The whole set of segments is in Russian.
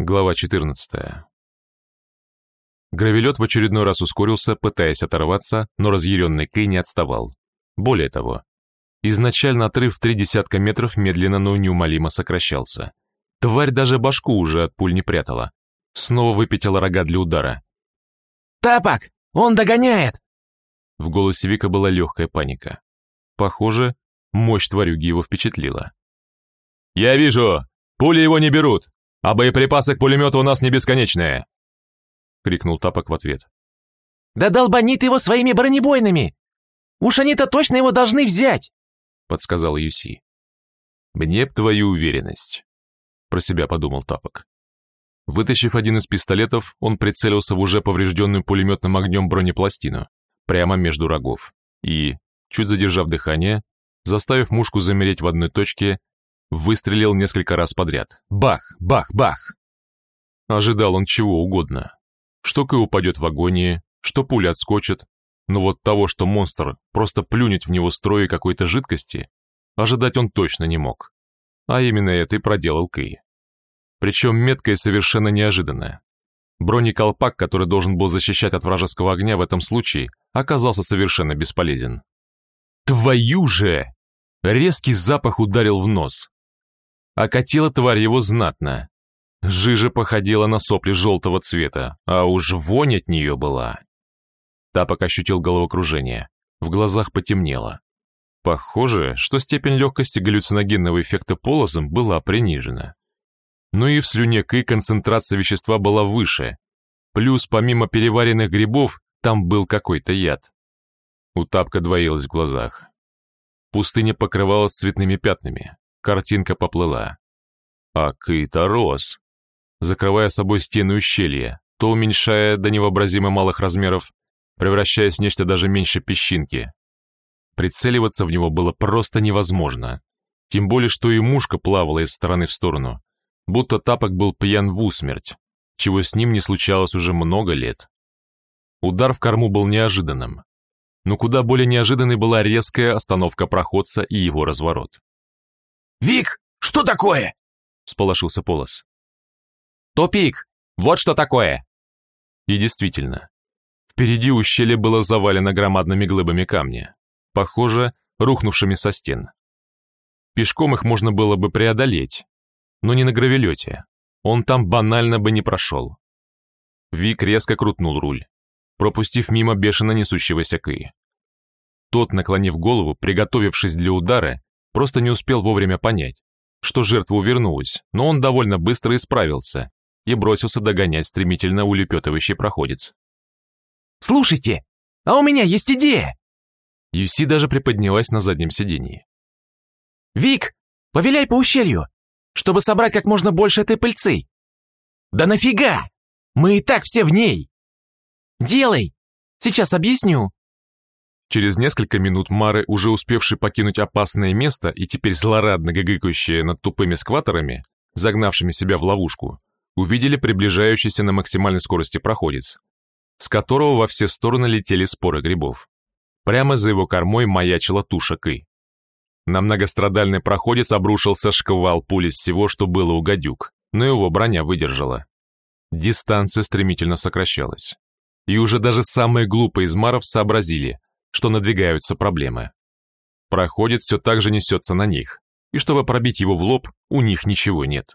Глава 14. Гравелет в очередной раз ускорился, пытаясь оторваться, но разъяренный Кей не отставал. Более того, изначально отрыв в три десятка метров медленно, но неумолимо сокращался. Тварь даже башку уже от пуль не прятала. Снова выпятила рога для удара. «Тапок! Он догоняет!» В голосе Вика была легкая паника. Похоже, мощь тварюги его впечатлила. «Я вижу! Пули его не берут! А боеприпасы к пулемету у нас не бесконечные!» — крикнул Тапок в ответ. «Да долбанит его своими бронебойными! Уж они-то точно его должны взять!» — подсказал Юси. «Мне б твою уверенность», — про себя подумал Тапок. Вытащив один из пистолетов, он прицелился в уже поврежденную пулеметным огнем бронепластину, прямо между рогов, и, чуть задержав дыхание, заставив мушку замереть в одной точке, Выстрелил несколько раз подряд. Бах, бах, бах! Ожидал он чего угодно. Что Кэ упадет в агонии, что пуля отскочит, но вот того, что монстр просто плюнет в него строи какой-то жидкости, ожидать он точно не мог. А именно это и проделал Кэй. Причем метко и совершенно неожиданно. Бронеколпак, который должен был защищать от вражеского огня в этом случае, оказался совершенно бесполезен. «Твою же!» Резкий запах ударил в нос. Окатила тварь его знатно. Жижа походила на сопли желтого цвета, а уж вонь от нее была. Тапок ощутил головокружение. В глазах потемнело. Похоже, что степень легкости галлюциногенного эффекта полозом была принижена. Но и в слюне Кы концентрация вещества была выше. Плюс, помимо переваренных грибов, там был какой-то яд. У Тапка двоилось в глазах. Пустыня покрывалась цветными пятнами. Картинка поплыла. А Кыта рос, закрывая собой стену ущелья, то уменьшая до невообразимо малых размеров, превращаясь в нечто даже меньше песчинки. Прицеливаться в него было просто невозможно. Тем более, что и мушка плавала из стороны в сторону, будто тапок был пьян в усмерть, чего с ним не случалось уже много лет. Удар в корму был неожиданным, но куда более неожиданной была резкая остановка проходца и его разворот. «Вик, что такое?» — сполошился Полос. «Тупик! Вот что такое!» И действительно, впереди ущелье было завалено громадными глыбами камня, похоже, рухнувшими со стен. Пешком их можно было бы преодолеть, но не на гравелете, он там банально бы не прошел. Вик резко крутнул руль, пропустив мимо бешено несущегося Кы. Тот, наклонив голову, приготовившись для удара, просто не успел вовремя понять, что жертва увернулась, но он довольно быстро исправился и бросился догонять стремительно улепетывающий проходец. «Слушайте, а у меня есть идея!» Юси даже приподнялась на заднем сидении. «Вик, повеляй по ущелью, чтобы собрать как можно больше этой пыльцы!» «Да нафига? Мы и так все в ней!» «Делай! Сейчас объясню!» Через несколько минут Мары, уже успевшие покинуть опасное место и теперь злорадно гыгыкающие над тупыми скваторами, загнавшими себя в ловушку, увидели приближающийся на максимальной скорости проходец, с которого во все стороны летели споры грибов. Прямо за его кормой маячила туша Кы. На многострадальный проходец обрушился шквал пули с всего, что было у гадюк, но его броня выдержала. Дистанция стремительно сокращалась. И уже даже самые глупые из маров сообразили, что надвигаются проблемы. Проходит все так же несется на них, и чтобы пробить его в лоб, у них ничего нет.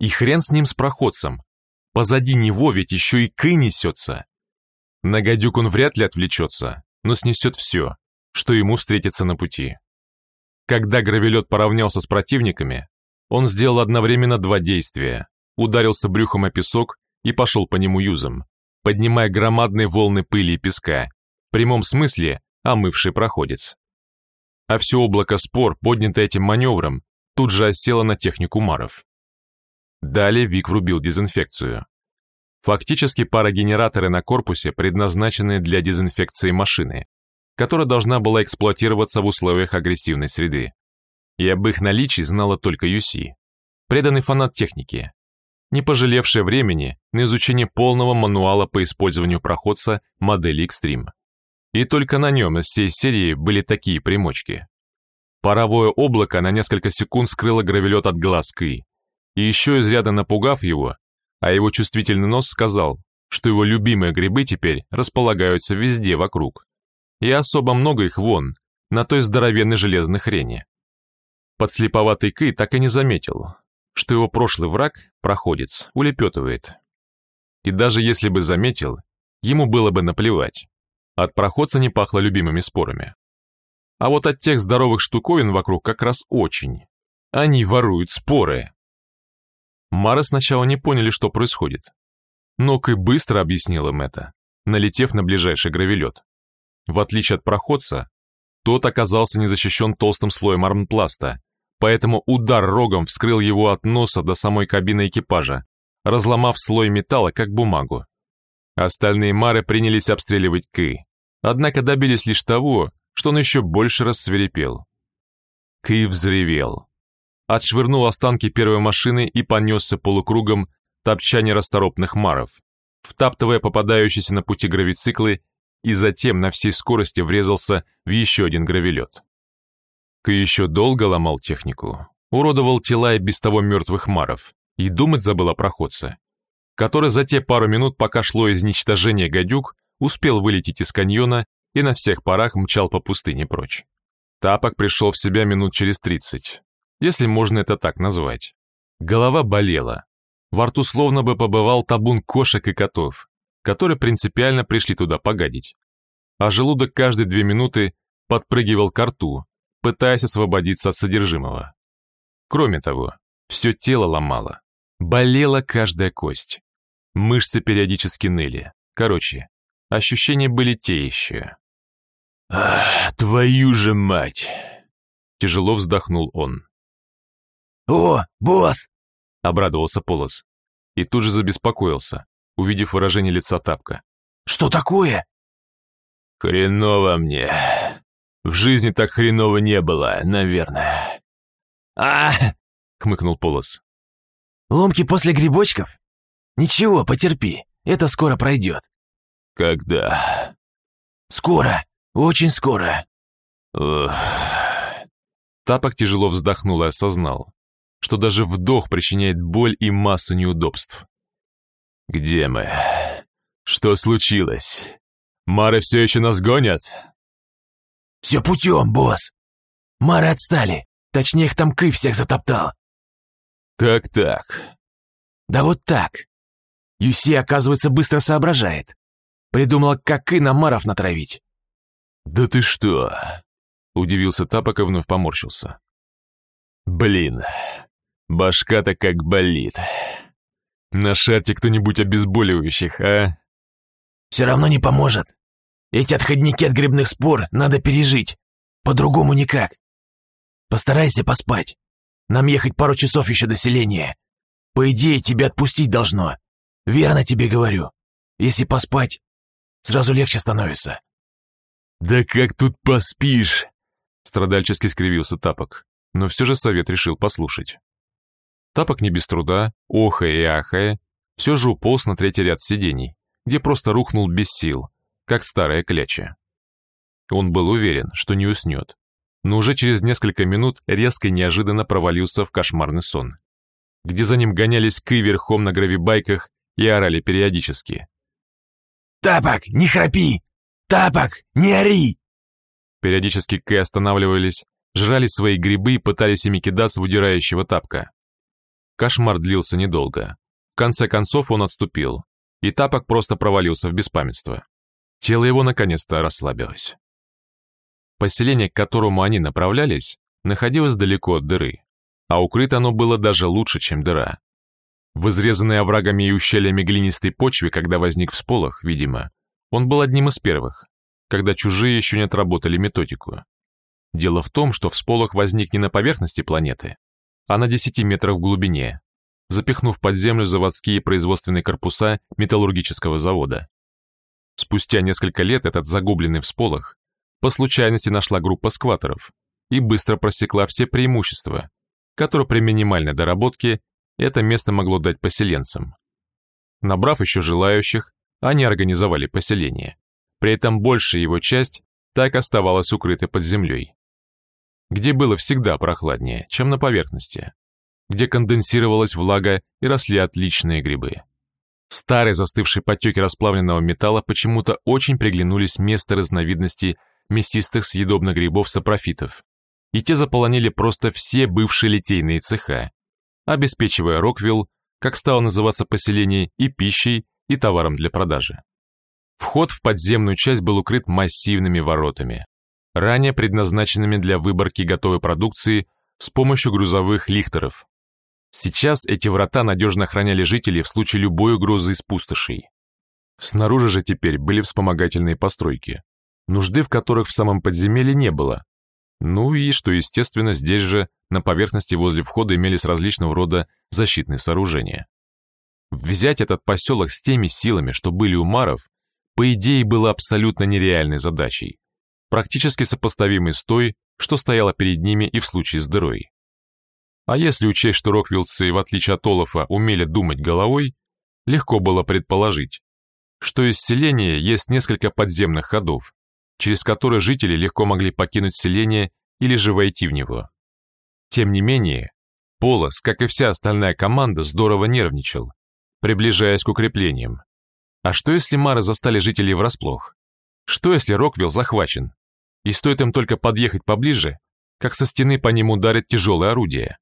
И хрен с ним с проходцем. Позади него ведь еще и Кы несется. На гадюк он вряд ли отвлечется, но снесет все, что ему встретится на пути. Когда гравелет поравнялся с противниками, он сделал одновременно два действия, ударился брюхом о песок и пошел по нему юзом, поднимая громадные волны пыли и песка, прямом смысле омывший проходец. А все облако спор, поднятое этим маневром, тут же осело на технику Маров. Далее Вик врубил дезинфекцию. Фактически парогенераторы на корпусе, предназначенные для дезинфекции машины, которая должна была эксплуатироваться в условиях агрессивной среды. И об их наличии знала только Юси, преданный фанат техники, не пожалевшая времени на изучение полного мануала по использованию проходца модели Extreme. И только на нем из всей серии были такие примочки. Паровое облако на несколько секунд скрыло гравелет от глаз Кы, и еще изрядно напугав его, а его чувствительный нос сказал, что его любимые грибы теперь располагаются везде вокруг. И особо много их вон, на той здоровенной железной хрени. Подслеповатый Кый так и не заметил, что его прошлый враг, проходец, улепетывает. И даже если бы заметил, ему было бы наплевать. От проходца не пахло любимыми спорами. А вот от тех здоровых штуковин вокруг как раз очень. Они воруют споры. Мары сначала не поняли, что происходит. Но Кэй быстро объяснил им это, налетев на ближайший гравелет. В отличие от проходца, тот оказался не защищен толстым слоем армпласта, поэтому удар рогом вскрыл его от носа до самой кабины экипажа, разломав слой металла, как бумагу. Остальные мары принялись обстреливать Кэй, однако добились лишь того, что он еще больше рассверепел. Кэй взревел. Отшвырнул останки первой машины и понесся полукругом, топча нерасторопных маров, втаптывая попадающиеся на пути гравициклы и затем на всей скорости врезался в еще один гравелет. Ка еще долго ломал технику, уродовал тела и без того мертвых маров, и думать забыл о проходце, который за те пару минут, пока шло изничтожение гадюк, успел вылететь из каньона и на всех парах мчал по пустыне прочь. Тапок пришел в себя минут через тридцать, если можно это так назвать. Голова болела, во рту словно бы побывал табун кошек и котов, которые принципиально пришли туда погадить. А желудок каждые две минуты подпрыгивал к рту, пытаясь освободиться от содержимого. Кроме того, все тело ломало, болела каждая кость. Мышцы периодически ныли. Короче, ощущения были те еще. «Ах, твою же мать!» Тяжело вздохнул он. «О, босс!» — обрадовался Полос. И тут же забеспокоился, увидев выражение лица Тапка. «Что такое?» «Хреново мне. В жизни так хреново не было, наверное». «А!» — хмыкнул Полос. «Ломки после грибочков? Ничего, потерпи, это скоро пройдет». «Когда?» «Скоро, очень скоро». Ух. Тапок тяжело вздохнул и осознал, что даже вдох причиняет боль и массу неудобств. «Где мы? Что случилось? Мары все еще нас гонят?» «Все путем, босс. Мары отстали. Точнее, их там Кы всех затоптал». «Как так?» «Да вот так. Юси, оказывается, быстро соображает. Придумала, как Кы на Маров натравить». «Да ты что?» Удивился Тапок и вновь поморщился. «Блин, башка-то как болит. На шарте кто-нибудь обезболивающих, а?» «Все равно не поможет. Эти отходники от грибных спор надо пережить. По-другому никак. Постарайся поспать. Нам ехать пару часов еще до селения. По идее, тебя отпустить должно. Верно тебе говорю. Если поспать, сразу легче становится». «Да как тут поспишь?» Страдальчески скривился Тапок, но все же совет решил послушать. Тапок не без труда, охая и ахая, все же уполз на третий ряд сидений, где просто рухнул без сил, как старая кляча. Он был уверен, что не уснет, но уже через несколько минут резко и неожиданно провалился в кошмарный сон, где за ним гонялись Кы верхом на гравибайках и орали периодически. «Тапок, не храпи! Тапок, не ори!» Периодически Кы останавливались, жрали свои грибы и пытались ими кидаться в удирающего тапка. Кошмар длился недолго. В конце концов он отступил, и тапок просто провалился в беспамятство. Тело его наконец-то расслабилось. Поселение, к которому они направлялись, находилось далеко от дыры, а укрыто оно было даже лучше, чем дыра. В изрезанной оврагами и ущельями глинистой почве, когда возник всполох, видимо, он был одним из первых, когда чужие еще не отработали методику. Дело в том, что всполох возник не на поверхности планеты, а на 10 метрах в глубине, запихнув под землю заводские производственные корпуса металлургического завода. Спустя несколько лет этот загубленный всполох по случайности нашла группа скваторов и быстро просекла все преимущества, которые при минимальной доработке это место могло дать поселенцам. Набрав еще желающих, они организовали поселение. При этом большая его часть так оставалась укрытой под землей где было всегда прохладнее, чем на поверхности, где конденсировалась влага и росли отличные грибы. Старые застывшие потеки расплавленного металла почему-то очень приглянулись место разновидности мясистых съедобных грибов-сапрофитов, и те заполонили просто все бывшие литейные цеха, обеспечивая Роквилл, как стало называться поселение, и пищей, и товаром для продажи. Вход в подземную часть был укрыт массивными воротами, ранее предназначенными для выборки готовой продукции с помощью грузовых лихтеров. Сейчас эти врата надежно охраняли жителей в случае любой угрозы из пустошей. Снаружи же теперь были вспомогательные постройки, нужды в которых в самом подземелье не было. Ну и, что естественно, здесь же, на поверхности возле входа имелись различного рода защитные сооружения. Взять этот поселок с теми силами, что были у маров, по идее было абсолютно нереальной задачей, практически сопоставимой с той, что стояла перед ними и в случае с дырой. А если учесть, что роквилдцы, в отличие от Олафа, умели думать головой, легко было предположить, что из селения есть несколько подземных ходов, через которые жители легко могли покинуть селение или же войти в него. Тем не менее, Полос, как и вся остальная команда, здорово нервничал, приближаясь к укреплениям. А что если Мары застали жителей врасплох? Что если Роквилл захвачен? И стоит им только подъехать поближе, как со стены по ним ударят тяжелые орудия.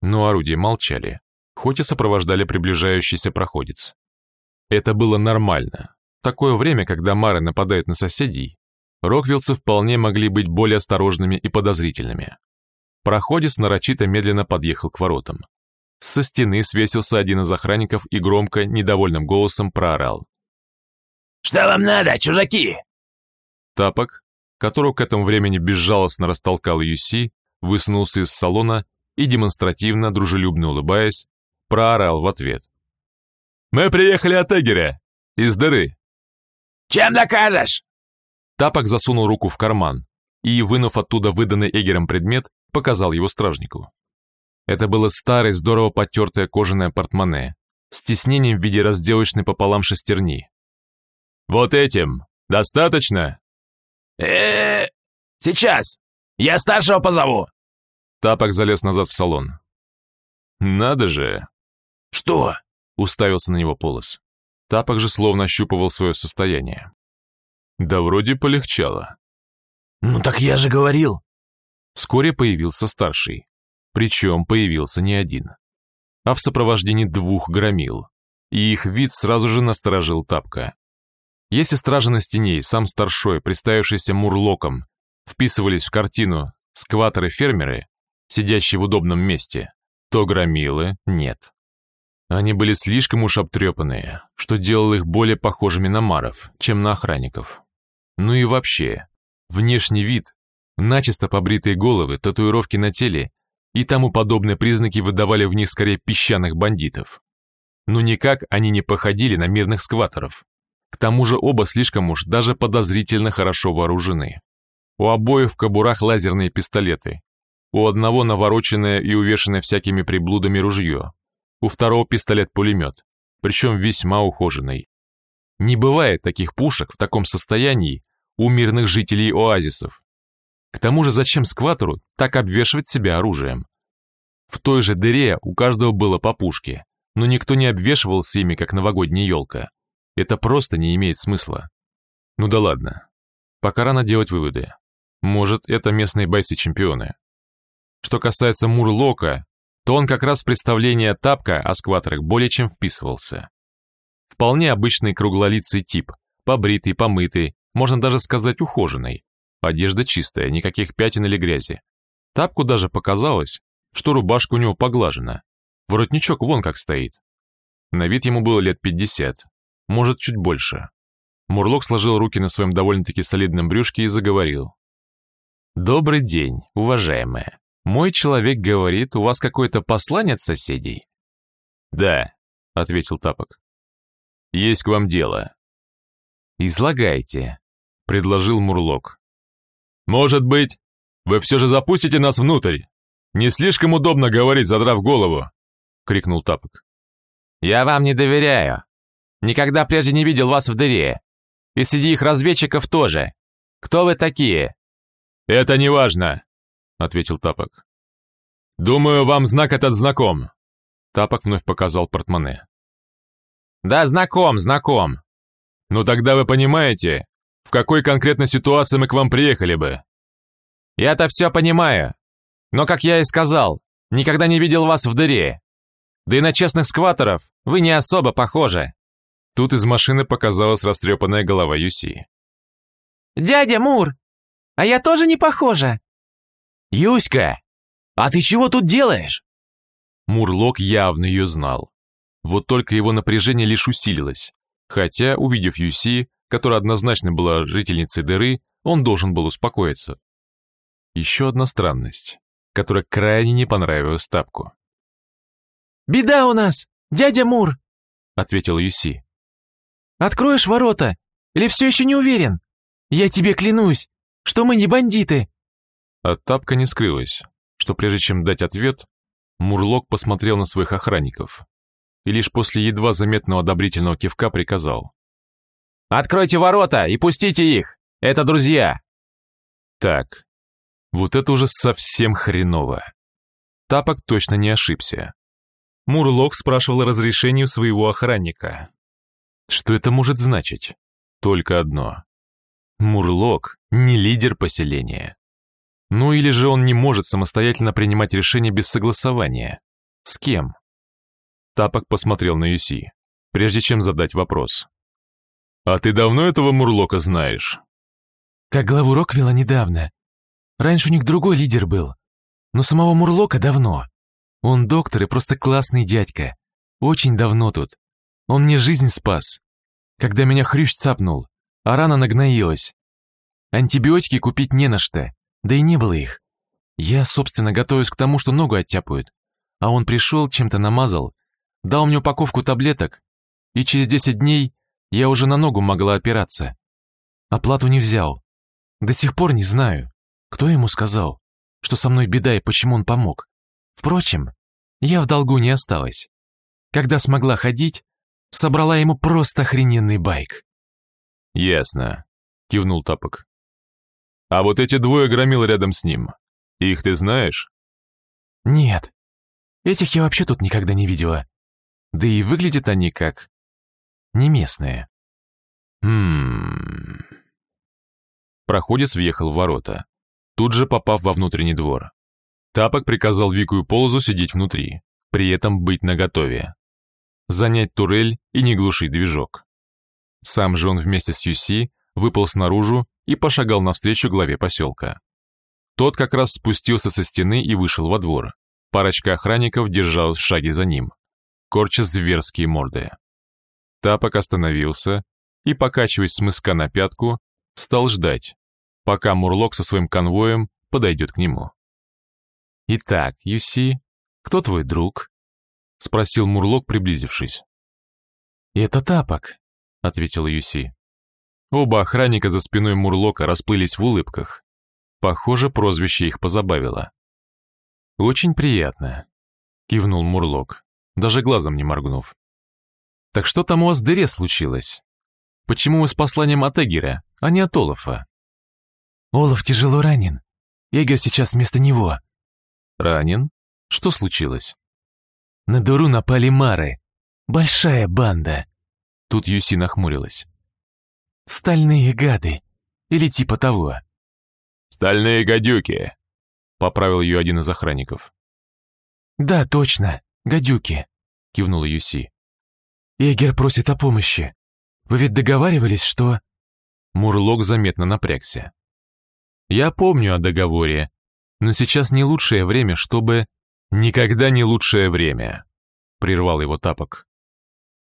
Но орудия молчали, хоть и сопровождали приближающийся проходец. Это было нормально. В такое время, когда Мары нападают на соседей, роквилцы вполне могли быть более осторожными и подозрительными. Проходец нарочито медленно подъехал к воротам. Со стены свесился один из охранников и громко, недовольным голосом проорал. «Что вам надо, чужаки?» Тапок, которого к этому времени безжалостно растолкал Юси, высунулся из салона и, демонстративно, дружелюбно улыбаясь, проорал в ответ. «Мы приехали от Эгеря, из дыры». «Чем докажешь?» Тапок засунул руку в карман и, вынув оттуда выданный Эгером предмет, показал его стражнику. Это было старое, здорово потертое кожаное портмоне с тиснением в виде разделочной пополам шестерни. «Вот этим достаточно?» э сейчас! Я старшего позову!» Тапок залез назад в салон. «Надо же!» «Что?» — уставился на него Полос. Тапок же словно ощупывал свое состояние. Да вроде полегчало. «Ну так я же говорил!» Вскоре появился старший. Причем появился не один, а в сопровождении двух громил, и их вид сразу же насторожил Тапка. Если стражи на стене и сам старшой, представившийся мурлоком, вписывались в картину скваторы-фермеры, сидящие в удобном месте, то громилы нет. Они были слишком уж обтрепанные, что делало их более похожими на маров, чем на охранников. Ну и вообще, внешний вид, начисто побритые головы, татуировки на теле и тому подобные признаки выдавали в них скорее песчаных бандитов. Но никак они не походили на мирных скваторов. К тому же оба слишком уж даже подозрительно хорошо вооружены. У обоих в кобурах лазерные пистолеты. У одного навороченное и увешанное всякими приблудами ружье. У второго пистолет-пулемет, причем весьма ухоженный. Не бывает таких пушек в таком состоянии у мирных жителей оазисов. К тому же зачем скватору так обвешивать себя оружием? В той же дыре у каждого было по пушке, но никто не обвешивался ими, как новогодняя елка. Это просто не имеет смысла. Ну да ладно. Пока рано делать выводы. Может, это местные бойцы-чемпионы. Что касается Мурлока, то он как раз в представление Тапка о скваторах более чем вписывался. Вполне обычный круглолицый тип, побритый, помытый, можно даже сказать ухоженный, Одежда чистая, никаких пятен или грязи. Тапку даже показалось, что рубашка у него поглажена. Воротничок вон как стоит. На вид ему было лет пятьдесят, может, чуть больше. Мурлок сложил руки на своем довольно-таки солидном брюшке и заговорил. «Добрый день, уважаемая. Мой человек говорит, у вас какое-то послание от соседей?» «Да», — ответил Тапок. «Есть к вам дело». «Излагайте», — предложил Мурлок. «Может быть, вы все же запустите нас внутрь? Не слишком удобно говорить, задрав голову!» — крикнул Тапок. «Я вам не доверяю. Никогда прежде не видел вас в дыре. И среди их разведчиков тоже. Кто вы такие?» «Это не важно», — ответил Тапок. «Думаю, вам знак этот знаком». Тапок вновь показал портмоне. Да, знаком, знаком. Ну тогда вы понимаете, в какой конкретной ситуации мы к вам приехали бы. Я-то все понимаю. Но, как я и сказал, никогда не видел вас в дыре. Да и на честных скваторов вы не особо похожи. Тут из машины показалась растрепанная голова Юси. «Дядя Мур, а я тоже не похожа?» «Юська, а ты чего тут делаешь?» Мурлок явно ее знал. Вот только его напряжение лишь усилилось. Хотя, увидев Юси, которая однозначно была жительницей дыры, он должен был успокоиться. Еще одна странность, которая крайне не понравилась Тапку. «Беда у нас, дядя Мур!» — ответил Юси. «Откроешь ворота? Или все еще не уверен? Я тебе клянусь, что мы не бандиты!» От Тапка не скрылась, что прежде чем дать ответ, Мурлок посмотрел на своих охранников и лишь после едва заметного одобрительного кивка приказал. «Откройте ворота и пустите их! Это друзья!» Так, вот это уже совсем хреново. Тапок точно не ошибся. Мурлок спрашивал разрешение у своего охранника. Что это может значить? Только одно. Мурлок не лидер поселения. Ну или же он не может самостоятельно принимать решения без согласования. С кем? Тапок посмотрел на Юси, прежде чем задать вопрос. «А ты давно этого Мурлока знаешь?» «Как главу Роквилла недавно. Раньше у них другой лидер был. Но самого Мурлока давно. Он доктор и просто классный дядька. Очень давно тут. Он мне жизнь спас. Когда меня хрющ цапнул, а рана нагноилась. Антибиотики купить не на что, да и не было их. Я, собственно, готовюсь к тому, что ногу оттяпают. А он пришел, чем-то намазал, дал мне упаковку таблеток, и через 10 дней я уже на ногу могла опираться. Оплату не взял. До сих пор не знаю, кто ему сказал, что со мной беда и почему он помог. Впрочем, я в долгу не осталась. Когда смогла ходить, собрала ему просто охрененный байк. «Ясно», — кивнул Тапок. «А вот эти двое громил рядом с ним. Их ты знаешь?» «Нет. Этих я вообще тут никогда не видела. Да и выглядят они как... не местные. Хм... Проходец въехал в ворота, тут же попав во внутренний двор. Тапок приказал Вику и Полозу сидеть внутри, при этом быть наготове. Занять турель и не глушить движок. Сам же он вместе с Юси выполз наружу и пошагал навстречу главе поселка. Тот как раз спустился со стены и вышел во двор. Парочка охранников держалась в шаге за ним корча зверские морды. Тапок остановился и, покачиваясь с мыска на пятку, стал ждать, пока Мурлок со своим конвоем подойдет к нему. «Итак, Юси, кто твой друг?» — спросил Мурлок, приблизившись. «Это Тапок», — ответил Юси. Оба охранника за спиной Мурлока расплылись в улыбках. Похоже, прозвище их позабавило. «Очень приятно», — кивнул Мурлок даже глазом не моргнув. «Так что там у вас в дыре случилось? Почему вы с посланием от Эгера, а не от Олафа?» «Олаф тяжело ранен. Эгер сейчас вместо него». «Ранен? Что случилось?» «На дыру напали мары. Большая банда». Тут Юси нахмурилась. «Стальные гады. Или типа того». «Стальные гадюки», — поправил ее один из охранников. «Да, точно гадюки», — кивнула Юси. «Егер просит о помощи. Вы ведь договаривались, что...» Мурлок заметно напрягся. «Я помню о договоре, но сейчас не лучшее время, чтобы...» «Никогда не лучшее время», — прервал его тапок.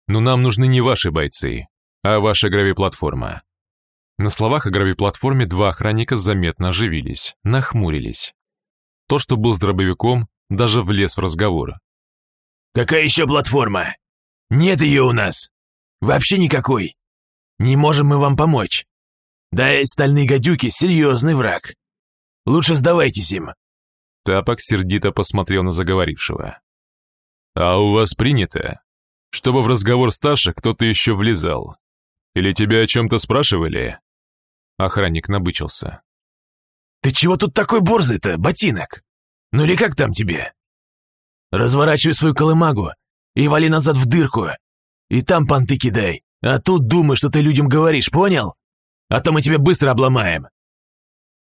«Но нам нужны не ваши бойцы, а ваша гравиплатформа». На словах о гравиплатформе два охранника заметно оживились, нахмурились. То, что был с дробовиком, даже влез в разговор. Какая еще платформа? Нет ее у нас. Вообще никакой. Не можем мы вам помочь. Да и стальные гадюки — серьезный враг. Лучше сдавайтесь им». Тапок сердито посмотрел на заговорившего. «А у вас принято, чтобы в разговор старших кто-то еще влезал? Или тебя о чем-то спрашивали?» Охранник набычился. «Ты чего тут такой борзый-то, ботинок? Ну или как там тебе?» Разворачивай свою колымагу и вали назад в дырку. И там понты кидай. А тут думай, что ты людям говоришь, понял? А то мы тебя быстро обломаем».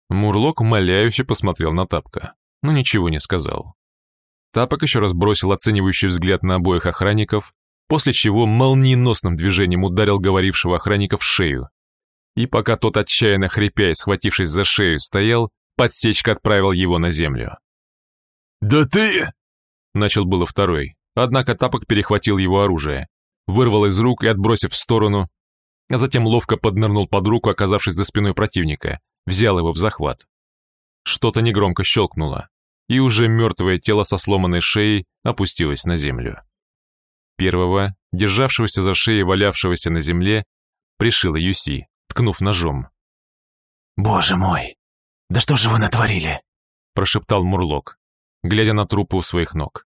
Мурлок умоляюще посмотрел на Тапка, но ничего не сказал. Тапок еще раз бросил оценивающий взгляд на обоих охранников, после чего молниеносным движением ударил говорившего охранника в шею. И пока тот, отчаянно хрипя и схватившись за шею, стоял, подсечка отправил его на землю. «Да ты...» — начал было второй, однако Тапок перехватил его оружие, вырвал из рук и, отбросив в сторону, а затем ловко поднырнул под руку, оказавшись за спиной противника, взял его в захват. Что-то негромко щелкнуло, и уже мертвое тело со сломанной шеей опустилось на землю. Первого, державшегося за шеей валявшегося на земле, пришила Юси, ткнув ножом. «Боже мой! Да что же вы натворили?» прошептал Мурлок, глядя на трупы у своих ног.